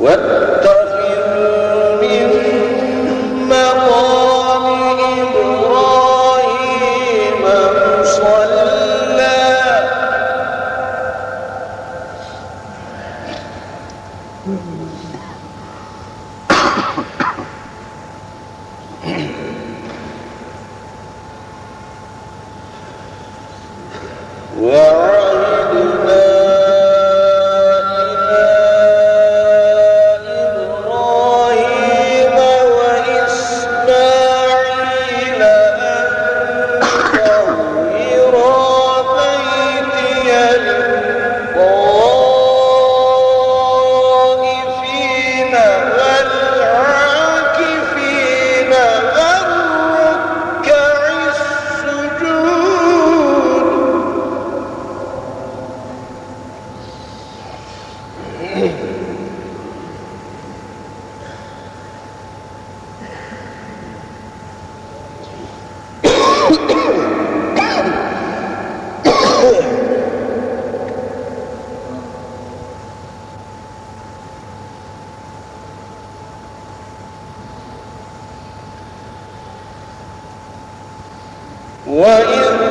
و وبئس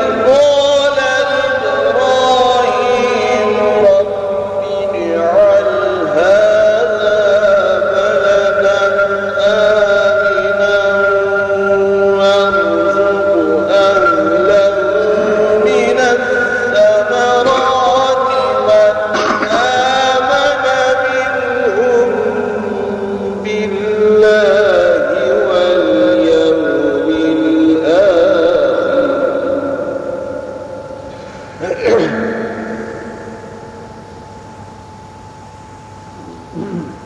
Mm-hmm.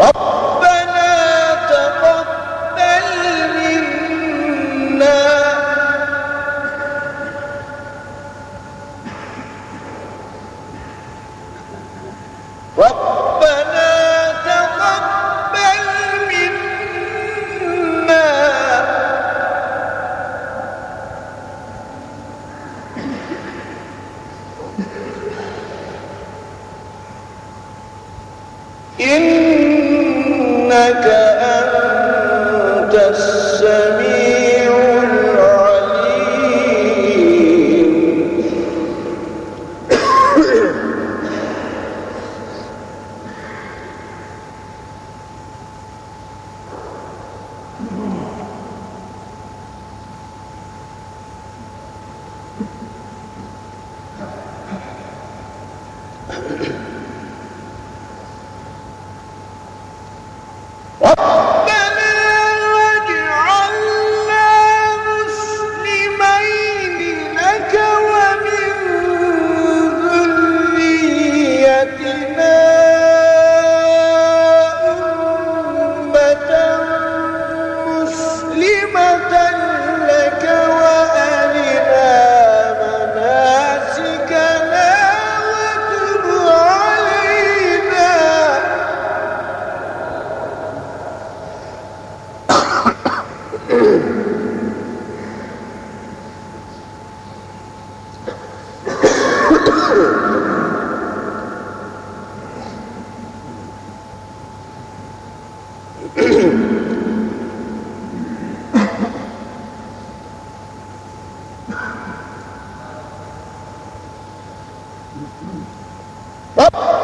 Up. سميع 我。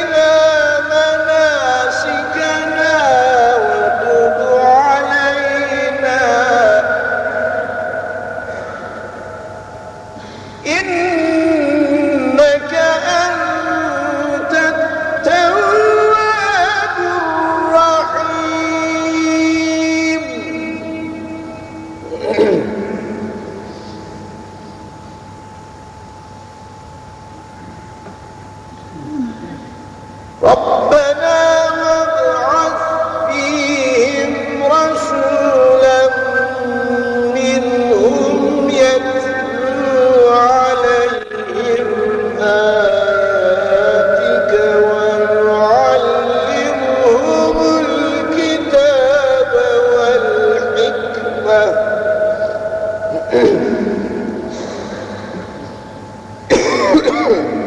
good.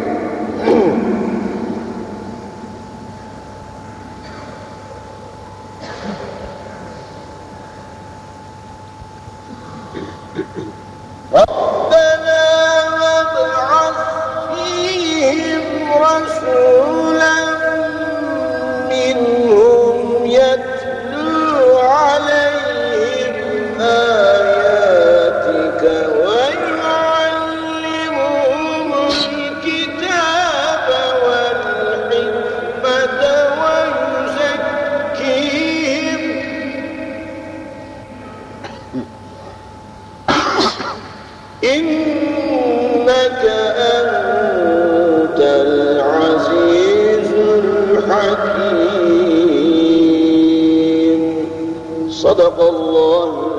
إنك أنت العزيز الحكيم. صدق الله العظيم